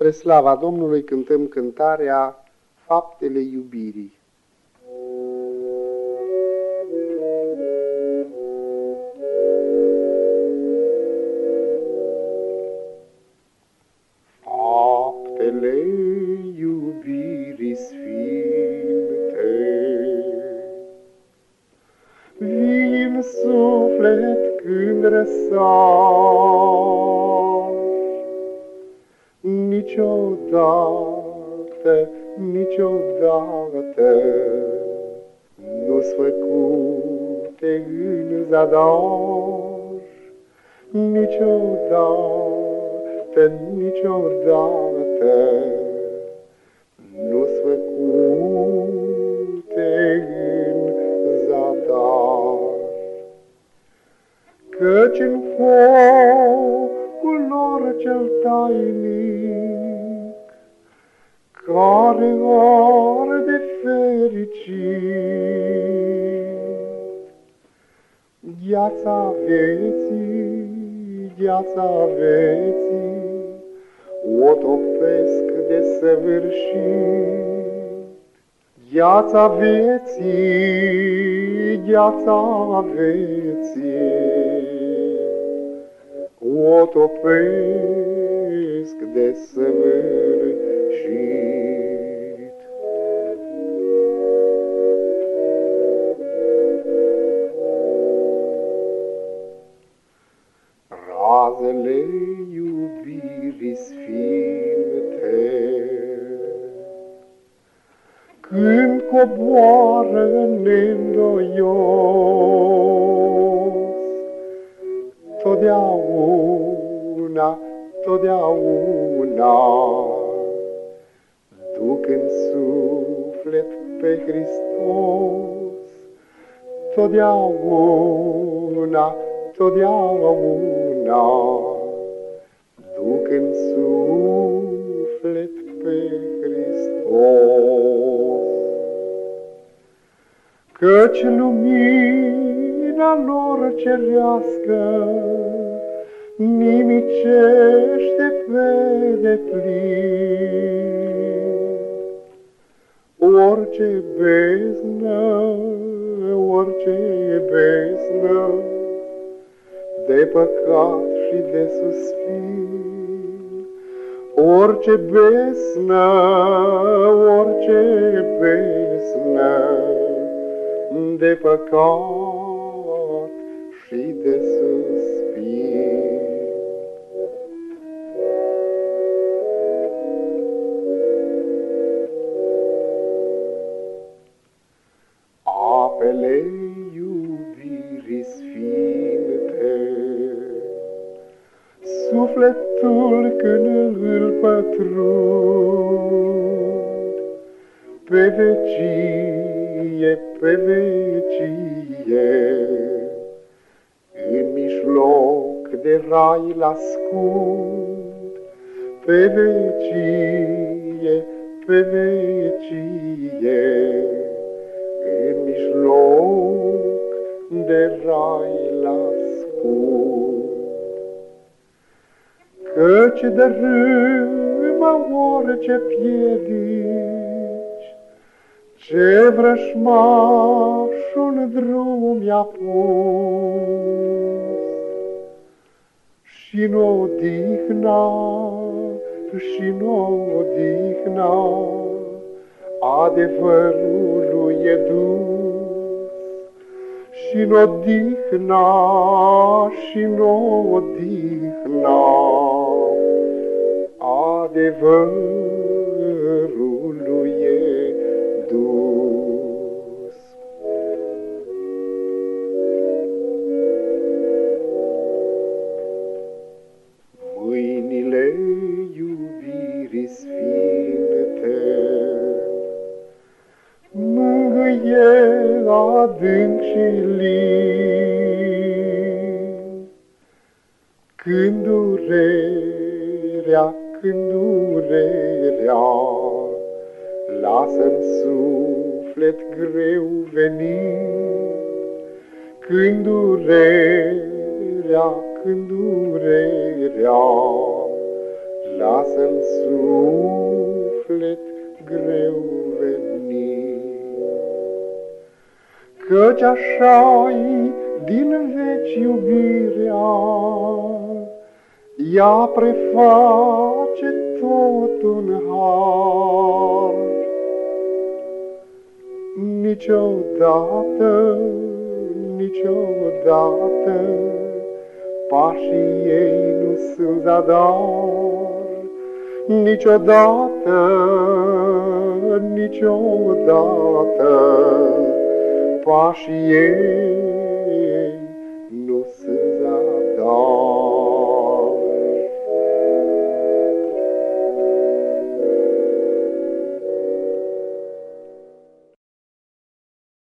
Spre slava Domnului cântăm cântarea Faptele iubirii. Faptele iubirii sfinte Vin suflet când răsar niciodată, niciodată nu-s făcute în zadar. Niciodată, niciodată nu-s făcute în zadar. Căci în focul lor cel tainic, care arde fericit. Gheața vieții, gheața vieții, o topesc de săvârșit. Gheața vieții, gheața vieții, o topesc de săvârșit. razele iubirii sfinte. Când coboară neîndoios, totdeauna, totdeauna, duc în suflet pe Hristos, totdeauna, totdeauna duc în suflet pe Hristos. Căci lumina lor cerească nimicește pe deplin. Orice beznă, orice beznă, de păcat și de suspin. Orice besnă, orice besnă, de păcat Apele iubirii sfinte, sufletul când îl pătrund. Pe vecie, pe vecie, în mijloc de rai l-ascund. Pe vecie, pe vecie, în mijloc de rai l-ascund. Căci dărâmă orice piedici, Ce vrășmașul drum i-a pus. Și nu odihna, și nu odihna, Adevărului e dus. Și nu odihna, și nu odihna, adevărului mângâie adânc și lin, când durerea când durerea lasă-n suflet greu venit. Când durerea, când durerea lasă-mi suflet greu Căci așa-i din veci iubirea, ea preface tot un har. Niciodată, niciodată, pașii ei nu sunt zadar. Niciodată, niciodată, pașii ei